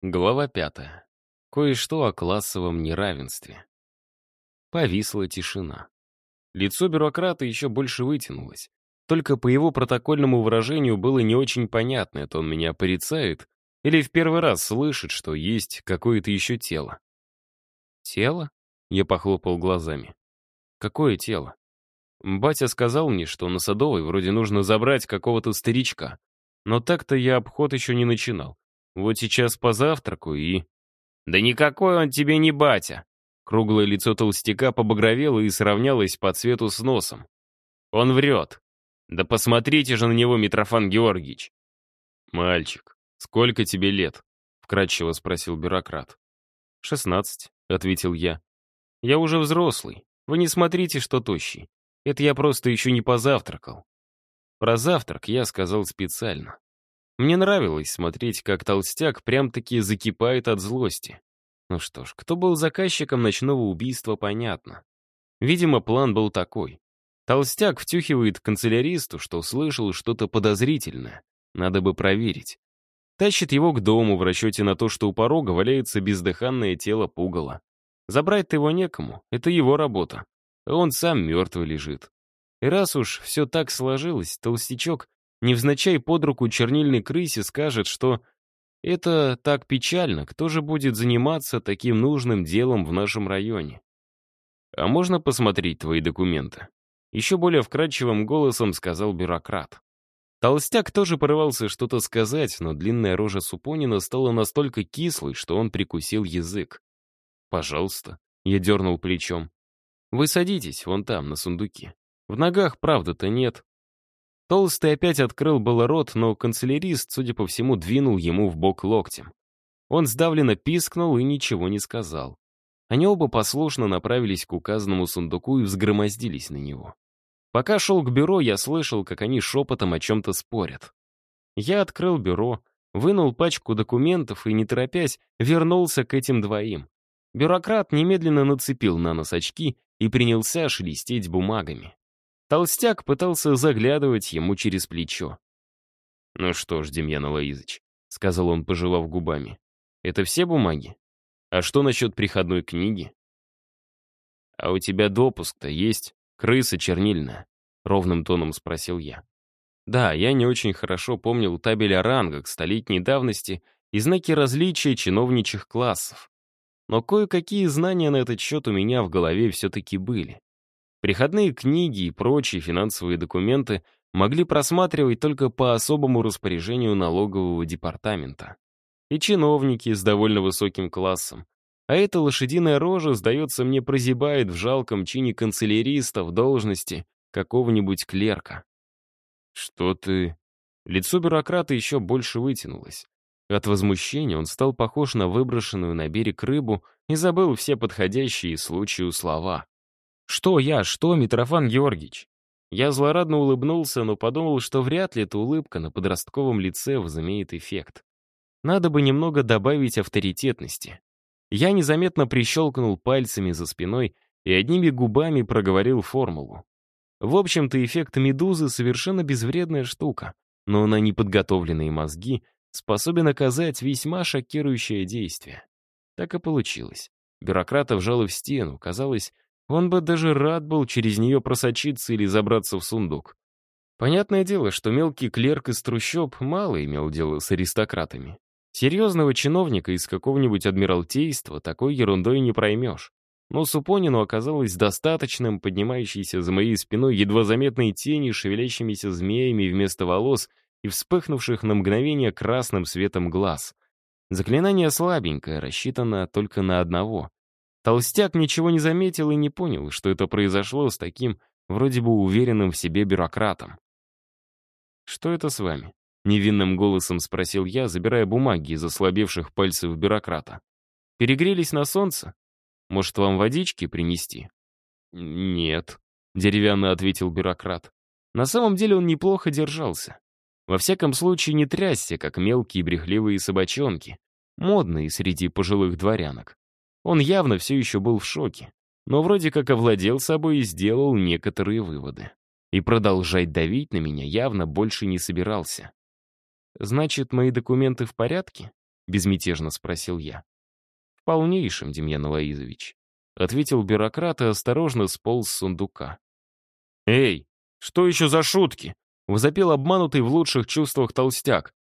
Глава пятая. Кое-что о классовом неравенстве. Повисла тишина. Лицо бюрократа еще больше вытянулось. Только по его протокольному выражению было не очень понятно, это он меня порицает или в первый раз слышит, что есть какое-то еще тело. «Тело?» — я похлопал глазами. «Какое тело?» Батя сказал мне, что на Садовой вроде нужно забрать какого-то старичка. Но так-то я обход еще не начинал. Вот сейчас позавтракаю и... Да никакой он тебе не батя. Круглое лицо толстяка побагровело и сравнялось по цвету с носом. Он врет. Да посмотрите же на него, Митрофан Георгиевич. Мальчик, сколько тебе лет? Вкратчиво спросил бюрократ. «Шестнадцать», — ответил я. «Я уже взрослый. Вы не смотрите, что тощий. Это я просто еще не позавтракал». Про завтрак я сказал специально. Мне нравилось смотреть, как толстяк прям-таки закипает от злости. Ну что ж, кто был заказчиком ночного убийства, понятно. Видимо, план был такой. Толстяк втюхивает канцеляристу, что услышал что-то подозрительное. Надо бы проверить. Тащит его к дому в расчете на то, что у порога валяется бездыханное тело пугала. Забрать-то его некому, это его работа. Он сам мертвый лежит. И раз уж все так сложилось, толстячок невзначай под руку чернильной крысе скажет, что это так печально, кто же будет заниматься таким нужным делом в нашем районе? А можно посмотреть твои документы? Еще более вкрадчивым голосом сказал бюрократ. Толстяк тоже порывался что-то сказать, но длинная рожа Супонина стала настолько кислой, что он прикусил язык. «Пожалуйста», — я дернул плечом. «Вы садитесь, вон там, на сундуке. В ногах, правда-то, нет, Толстый опять открыл было рот, но канцелярист, судя по всему, двинул ему в бок локтем. Он сдавленно пискнул и ничего не сказал. Они оба послушно направились к указанному сундуку и взгромоздились на него. Пока шел к бюро, я слышал, как они шепотом о чем-то спорят. Я открыл бюро, вынул пачку документов и, не торопясь, вернулся к этим двоим. Бюрократ немедленно нацепил на нос очки и принялся шелестеть бумагами. Толстяк пытался заглядывать ему через плечо. «Ну что ж, Демьян Алоизович», — сказал он, пожевав губами, — «это все бумаги? А что насчет приходной книги?» «А у тебя допуск-то есть? Крыса чернильная?» — ровным тоном спросил я. Да, я не очень хорошо помнил табель о рангах столетней давности и знаки различия чиновничьих классов. Но кое-какие знания на этот счет у меня в голове все-таки были. Приходные книги и прочие финансовые документы могли просматривать только по особому распоряжению налогового департамента. И чиновники с довольно высоким классом. А эта лошадиная рожа, сдается мне, прозябает в жалком чине канцеляриста в должности какого-нибудь клерка. «Что ты...» Лицо бюрократа еще больше вытянулось. От возмущения он стал похож на выброшенную на берег рыбу и забыл все подходящие случаю слова. «Что я, что, Митрофан Георгиевич?» Я злорадно улыбнулся, но подумал, что вряд ли эта улыбка на подростковом лице возымеет эффект. Надо бы немного добавить авторитетности. Я незаметно прищелкнул пальцами за спиной и одними губами проговорил формулу. В общем-то, эффект медузы совершенно безвредная штука, но на неподготовленные мозги способен оказать весьма шокирующее действие. Так и получилось. Бюрократа вжало в стену, казалось, он бы даже рад был через нее просочиться или забраться в сундук. Понятное дело, что мелкий клерк из трущоб мало имел дело с аристократами. Серьезного чиновника из какого-нибудь адмиралтейства такой ерундой не проймешь. Но Супонину оказалось достаточным поднимающейся за моей спиной едва заметной тени, шевелящимися змеями вместо волос и вспыхнувших на мгновение красным светом глаз. Заклинание слабенькое, рассчитано только на одного. Толстяк ничего не заметил и не понял, что это произошло с таким, вроде бы уверенным в себе бюрократом. «Что это с вами?» — невинным голосом спросил я, забирая бумаги из ослабевших пальцев бюрократа. «Перегрелись на солнце? Может, вам водички принести?» «Нет», — деревянно ответил бюрократ. На самом деле он неплохо держался. Во всяком случае, не трясся, как мелкие брехливые собачонки, модные среди пожилых дворянок. Он явно все еще был в шоке, но вроде как овладел собой и сделал некоторые выводы. И продолжать давить на меня явно больше не собирался. «Значит, мои документы в порядке?» — безмятежно спросил я. «В полнейшем, Демьян Лаизович», — ответил бюрократ и осторожно сполз с сундука. «Эй, что еще за шутки?» — возопил обманутый в лучших чувствах толстяк.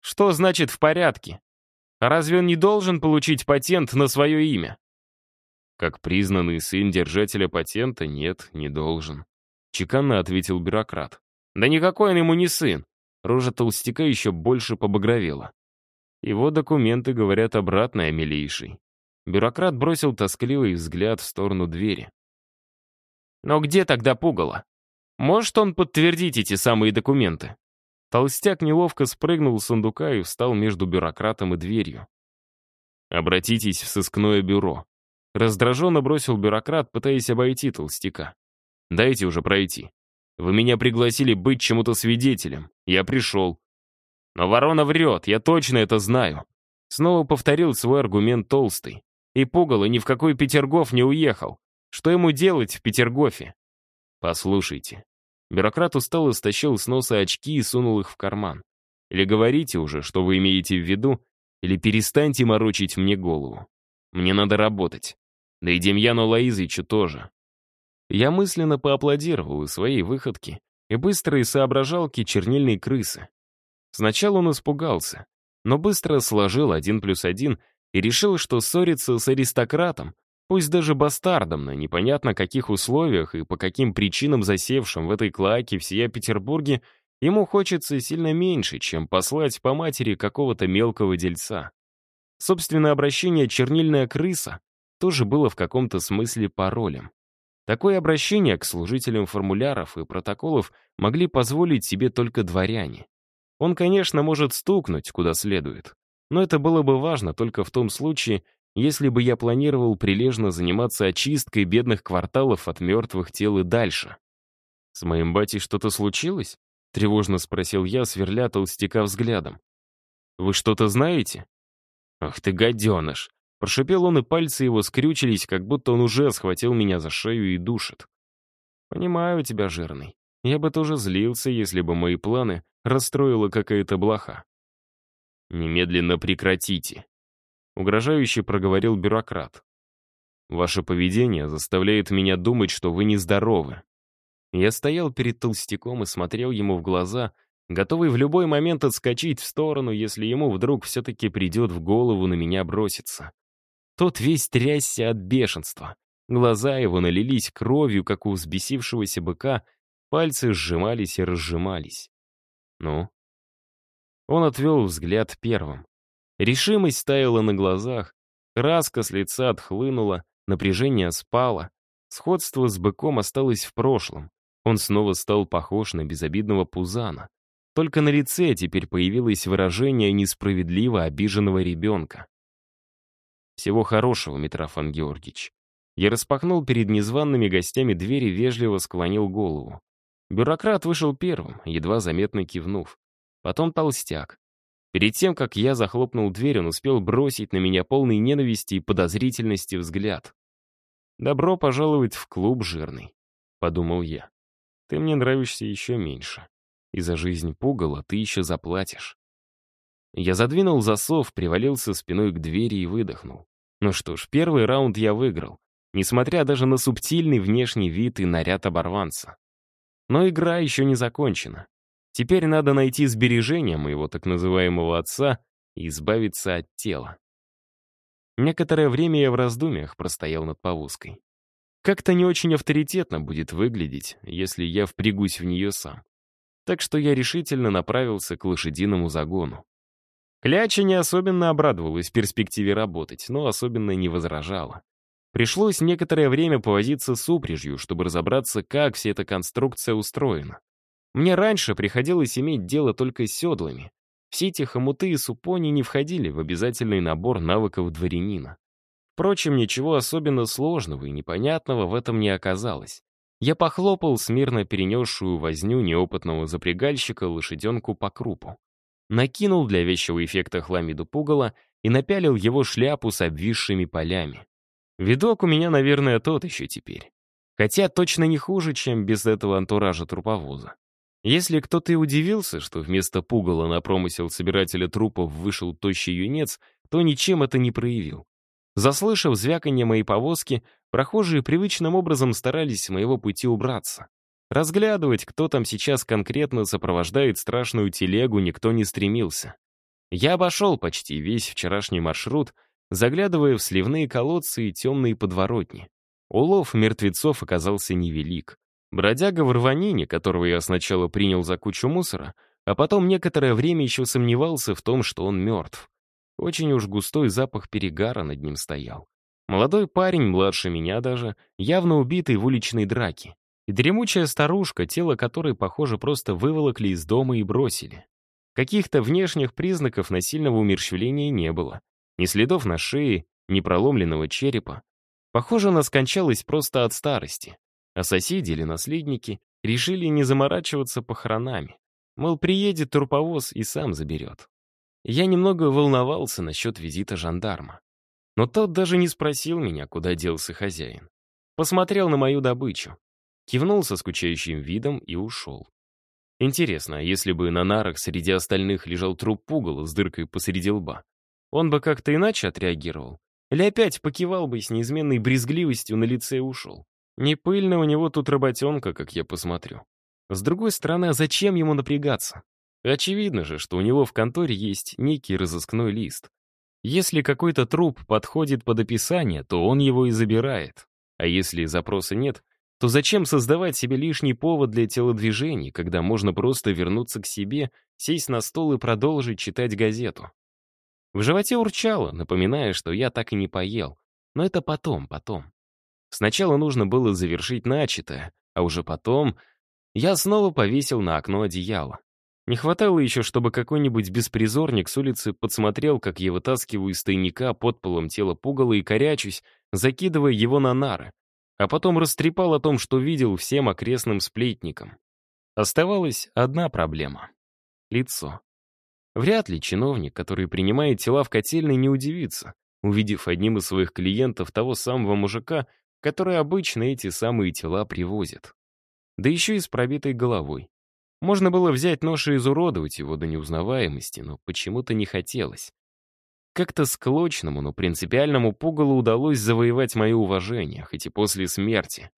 «Что значит «в порядке»? А разве он не должен получить патент на свое имя?» Как признанный сын держателя патента, нет, не должен. Чеканно ответил бюрократ. Да никакой он ему не сын. Рожа толстяка еще больше побагровела. Его документы говорят обратное, милейший. Бюрократ бросил тоскливый взгляд в сторону двери. «Но где тогда пугало? Может он подтвердить эти самые документы?» Толстяк неловко спрыгнул с сундука и встал между бюрократом и дверью. «Обратитесь в сыскное бюро». Раздраженно бросил бюрократ, пытаясь обойти толстяка. «Дайте уже пройти. Вы меня пригласили быть чему-то свидетелем. Я пришел. Но ворона врет, я точно это знаю. Снова повторил свой аргумент толстый. И пугало ни в какой Петергоф не уехал. Что ему делать в Петергофе? Послушайте. Бюрократ устал и стащил с носа очки и сунул их в карман. Или говорите уже, что вы имеете в виду, или перестаньте морочить мне голову. Мне надо работать. Да и Демьяну Лаизычу тоже. Я мысленно поаплодировал своей выходке и быстрой соображалки чернильной крысы. Сначала он испугался, но быстро сложил один плюс один и решил, что ссориться с аристократом, пусть даже бастардом на непонятно каких условиях и по каким причинам засевшим в этой клоаке всея Петербурге, ему хочется сильно меньше, чем послать по матери какого-то мелкого дельца. Собственно, обращение «чернильная крыса» тоже было в каком-то смысле паролем. Такое обращение к служителям формуляров и протоколов могли позволить себе только дворяне. Он, конечно, может стукнуть куда следует, но это было бы важно только в том случае, если бы я планировал прилежно заниматься очисткой бедных кварталов от мертвых тел и дальше. «С моим батей что-то случилось?» — тревожно спросил я, сверля толстяка взглядом. «Вы что-то знаете?» «Ах ты гаденыш!» Прошипел он, и пальцы его скрючились, как будто он уже схватил меня за шею и душит. «Понимаю тебя, жирный. Я бы тоже злился, если бы мои планы расстроила какая-то блоха». «Немедленно прекратите», — угрожающе проговорил бюрократ. «Ваше поведение заставляет меня думать, что вы нездоровы». Я стоял перед толстяком и смотрел ему в глаза, готовый в любой момент отскочить в сторону, если ему вдруг все-таки придет в голову на меня броситься. Тот весь трясся от бешенства. Глаза его налились кровью, как у взбесившегося быка, пальцы сжимались и разжимались. Ну? Он отвел взгляд первым. Решимость таяла на глазах, краска с лица отхлынула, напряжение спало, сходство с быком осталось в прошлом. Он снова стал похож на безобидного пузана. Только на лице теперь появилось выражение несправедливо обиженного ребенка. Всего хорошего, Митрофан Георгиевич. Я распахнул перед незваными гостями двери, вежливо склонил голову. Бюрократ вышел первым, едва заметно кивнув. Потом толстяк. Перед тем, как я захлопнул дверь, он успел бросить на меня полный ненависти и подозрительности взгляд. «Добро пожаловать в клуб, жирный», — подумал я. «Ты мне нравишься еще меньше. И за жизнь пугала ты еще заплатишь». Я задвинул засов, привалился спиной к двери и выдохнул. Ну что ж, первый раунд я выиграл, несмотря даже на субтильный внешний вид и наряд оборванца. Но игра еще не закончена. Теперь надо найти сбережения моего так называемого отца и избавиться от тела. Некоторое время я в раздумьях простоял над повозкой. Как-то не очень авторитетно будет выглядеть, если я впрягусь в нее сам. Так что я решительно направился к лошадиному загону. Кляча не особенно обрадовалась перспективе работать, но особенно не возражала. Пришлось некоторое время повозиться с упряжью, чтобы разобраться, как вся эта конструкция устроена. Мне раньше приходилось иметь дело только с седлами. Все эти хомуты и супони не входили в обязательный набор навыков дворянина. Впрочем, ничего особенно сложного и непонятного в этом не оказалось. Я похлопал смирно перенесшую возню неопытного запрягальщика лошаденку по крупу накинул для вещего эффекта хламиду пугала и напялил его шляпу с обвисшими полями. Видок у меня, наверное, тот еще теперь. Хотя точно не хуже, чем без этого антуража труповоза. Если кто-то и удивился, что вместо пугала на промысел собирателя трупов вышел тощий юнец, то ничем это не проявил. Заслышав звяканье моей повозки, прохожие привычным образом старались с моего пути убраться. Разглядывать, кто там сейчас конкретно сопровождает страшную телегу, никто не стремился. Я обошел почти весь вчерашний маршрут, заглядывая в сливные колодцы и темные подворотни. Улов мертвецов оказался невелик. Бродяга в рванине, которого я сначала принял за кучу мусора, а потом некоторое время еще сомневался в том, что он мертв. Очень уж густой запах перегара над ним стоял. Молодой парень, младше меня даже, явно убитый в уличной драке. И дремучая старушка, тело которой, похоже, просто выволокли из дома и бросили. Каких-то внешних признаков насильного умерщвления не было. Ни следов на шее, ни проломленного черепа. Похоже, она скончалась просто от старости. А соседи или наследники решили не заморачиваться похоронами. Мол, приедет труповоз и сам заберет. Я немного волновался насчет визита жандарма. Но тот даже не спросил меня, куда делся хозяин. Посмотрел на мою добычу, кивнул со скучающим видом и ушел. Интересно, а если бы на нарах среди остальных лежал труп пугала с дыркой посреди лба, он бы как-то иначе отреагировал? Или опять покивал бы с неизменной брезгливостью на лице и ушел? Не пыльно у него тут работенка, как я посмотрю. С другой стороны, а зачем ему напрягаться? Очевидно же, что у него в конторе есть некий разыскной лист. Если какой-то труп подходит под описание, то он его и забирает. А если запроса нет, то зачем создавать себе лишний повод для телодвижений, когда можно просто вернуться к себе, сесть на стол и продолжить читать газету? В животе урчало, напоминая, что я так и не поел. Но это потом, потом. Сначала нужно было завершить начатое, а уже потом я снова повесил на окно одеяло. Не хватало еще, чтобы какой-нибудь беспризорник с улицы подсмотрел, как я вытаскиваю из тайника под полом тело пугала и корячусь, закидывая его на нары, а потом растрепал о том, что видел всем окрестным сплетникам. Оставалась одна проблема — лицо. Вряд ли чиновник, который принимает тела в котельной, не удивится, увидев одним из своих клиентов того самого мужика, который обычно эти самые тела привозит. Да еще и с пробитой головой. Можно было взять нож и изуродовать его до неузнаваемости, но почему-то не хотелось. Как-то склочному, но принципиальному пугалу удалось завоевать мое уважение, хоть и после смерти.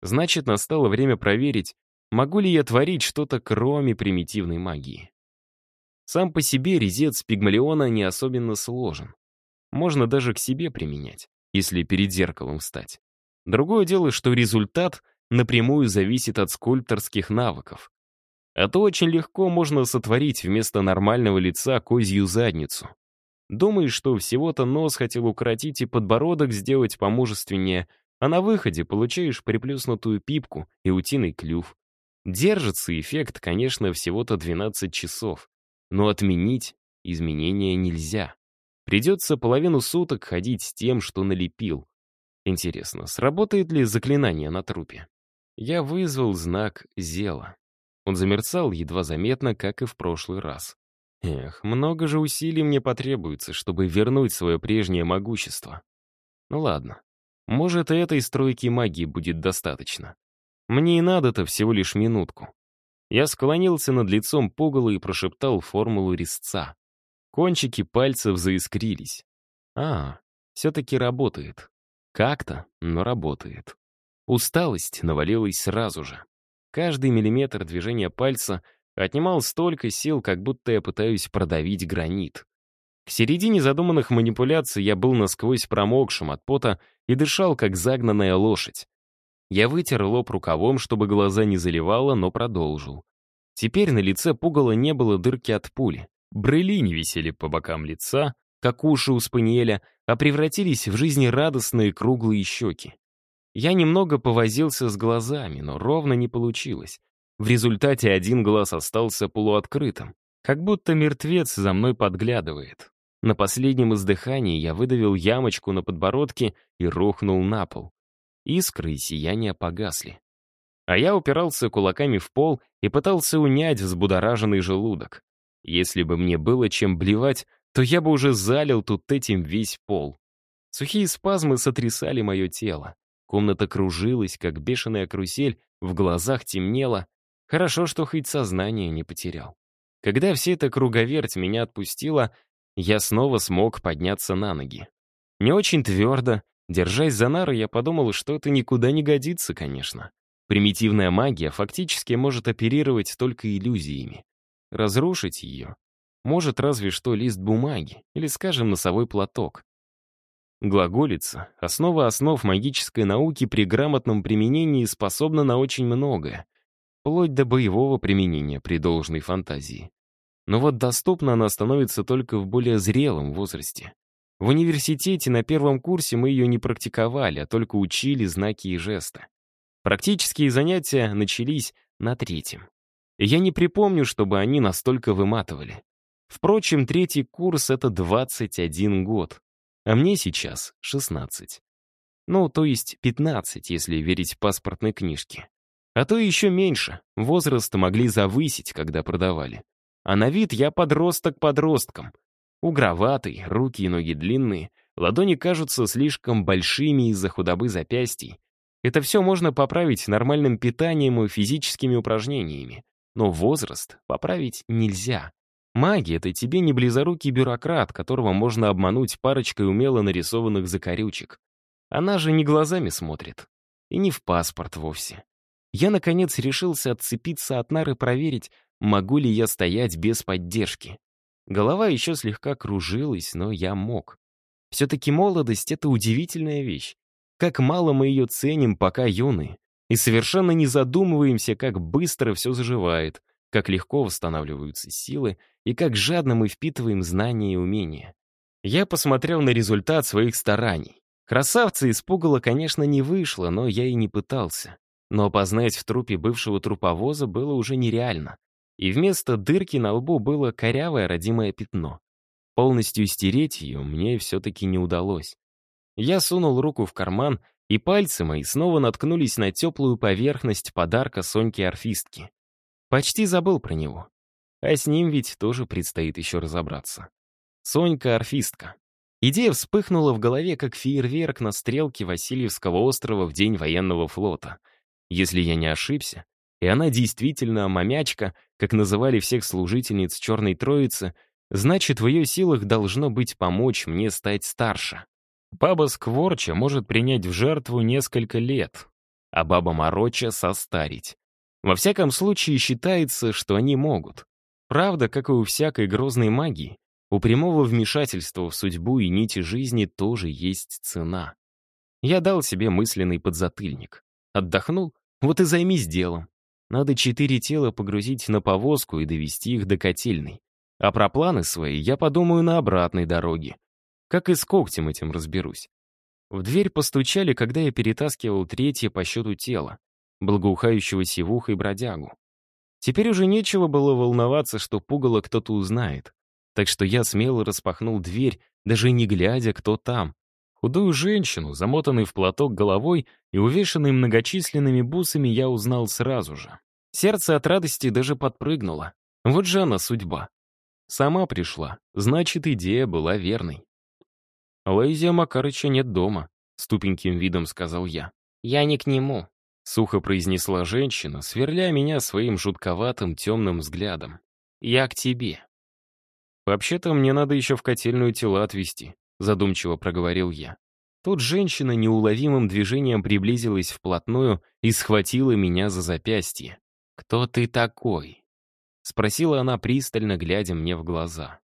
Значит, настало время проверить, могу ли я творить что-то кроме примитивной магии. Сам по себе резец пигмалиона не особенно сложен. Можно даже к себе применять, если перед зеркалом встать. Другое дело, что результат напрямую зависит от скульпторских навыков. А то очень легко можно сотворить вместо нормального лица козью задницу. Думаешь, что всего-то нос хотел укоротить и подбородок сделать помужественнее, а на выходе получаешь приплюснутую пипку и утиный клюв. Держится эффект, конечно, всего-то 12 часов, но отменить изменения нельзя. Придется половину суток ходить с тем, что налепил. Интересно, сработает ли заклинание на трупе? Я вызвал знак Зела. Он замерцал едва заметно, как и в прошлый раз. Эх, много же усилий мне потребуется, чтобы вернуть свое прежнее могущество. Ну ладно. Может, и этой стройки магии будет достаточно. Мне и надо-то всего лишь минутку. Я склонился над лицом пугала и прошептал формулу резца. Кончики пальцев заискрились. А, все-таки работает. Как-то, но работает. Усталость навалилась сразу же. Каждый миллиметр движения пальца отнимал столько сил, как будто я пытаюсь продавить гранит. К середине задуманных манипуляций я был насквозь промокшим от пота и дышал, как загнанная лошадь. Я вытер лоб рукавом, чтобы глаза не заливало, но продолжил. Теперь на лице пугала не было дырки от пули. Брыли не висели по бокам лица, как уши у спаниеля, а превратились в жизнерадостные круглые щеки. Я немного повозился с глазами, но ровно не получилось. В результате один глаз остался полуоткрытым, как будто мертвец за мной подглядывает. На последнем издыхании я выдавил ямочку на подбородке и рухнул на пол. Искры и сияния погасли. А я упирался кулаками в пол и пытался унять взбудораженный желудок. Если бы мне было чем блевать, то я бы уже залил тут этим весь пол. Сухие спазмы сотрясали мое тело. Комната кружилась, как бешеная карусель, в глазах темнело. Хорошо, что хоть сознание не потерял. Когда вся эта круговерть меня отпустила, я снова смог подняться на ноги. Не очень твердо, держась за нары, я подумал, что это никуда не годится, конечно. Примитивная магия фактически может оперировать только иллюзиями. Разрушить ее может разве что лист бумаги или, скажем, носовой платок. Глаголица, основа основ магической науки при грамотном применении способна на очень многое, вплоть до боевого применения при должной фантазии. Но вот доступна она становится только в более зрелом возрасте. В университете на первом курсе мы ее не практиковали, а только учили знаки и жесты. Практические занятия начались на третьем. Я не припомню, чтобы они настолько выматывали. Впрочем, третий курс — это 21 год, а мне сейчас 16. Ну, то есть 15, если верить паспортной книжке. А то еще меньше, возраст могли завысить, когда продавали. А на вид я подросток подростком. Угроватый, руки и ноги длинные, ладони кажутся слишком большими из-за худобы запястий, это все можно поправить нормальным питанием и физическими упражнениями. Но возраст поправить нельзя. Магия — это тебе не близорукий бюрократ, которого можно обмануть парочкой умело нарисованных закорючек. Она же не глазами смотрит. И не в паспорт вовсе. Я, наконец, решился отцепиться от нары проверить, могу ли я стоять без поддержки. Голова еще слегка кружилась, но я мог. Все-таки молодость — это удивительная вещь. Как мало мы ее ценим, пока юны, и совершенно не задумываемся, как быстро все заживает, как легко восстанавливаются силы и как жадно мы впитываем знания и умения. Я посмотрел на результат своих стараний. Красавца из конечно, не вышло, но я и не пытался. Но опознать в трупе бывшего труповоза было уже нереально. И вместо дырки на лбу было корявое родимое пятно. Полностью стереть ее мне все-таки не удалось. Я сунул руку в карман, и пальцы мои снова наткнулись на теплую поверхность подарка Соньки-орфистки. Почти забыл про него. А с ним ведь тоже предстоит еще разобраться. Сонька-орфистка. Идея вспыхнула в голове, как фейерверк на стрелке Васильевского острова в день военного флота. Если я не ошибся, и она действительно мамячка, как называли всех служительниц Черной Троицы, значит, в ее силах должно быть помочь мне стать старше. Баба Скворча может принять в жертву несколько лет, а баба Мороча состарить. Во всяком случае, считается, что они могут. Правда, как и у всякой грозной магии, у прямого вмешательства в судьбу и нити жизни тоже есть цена. Я дал себе мысленный подзатыльник. Отдохнул, вот и займись делом. Надо четыре тела погрузить на повозку и довести их до котельной. А про планы свои я подумаю на обратной дороге. Как и с когтем этим разберусь. В дверь постучали, когда я перетаскивал третье по счету тело, благоухающего сивухой бродягу. Теперь уже нечего было волноваться, что пугало кто-то узнает. Так что я смело распахнул дверь, даже не глядя, кто там. Худую женщину, замотанной в платок головой и увешанной многочисленными бусами, я узнал сразу же. Сердце от радости даже подпрыгнуло. Вот же она судьба. Сама пришла, значит, идея была верной. «Лоизия Макарыча нет дома», — с тупеньким видом сказал я. «Я не к нему», — сухо произнесла женщина, сверля меня своим жутковатым темным взглядом. «Я к тебе». «Вообще-то мне надо еще в котельную тела отвезти», — задумчиво проговорил я. Тут женщина неуловимым движением приблизилась вплотную и схватила меня за запястье. «Кто ты такой?» — спросила она, пристально глядя мне в глаза.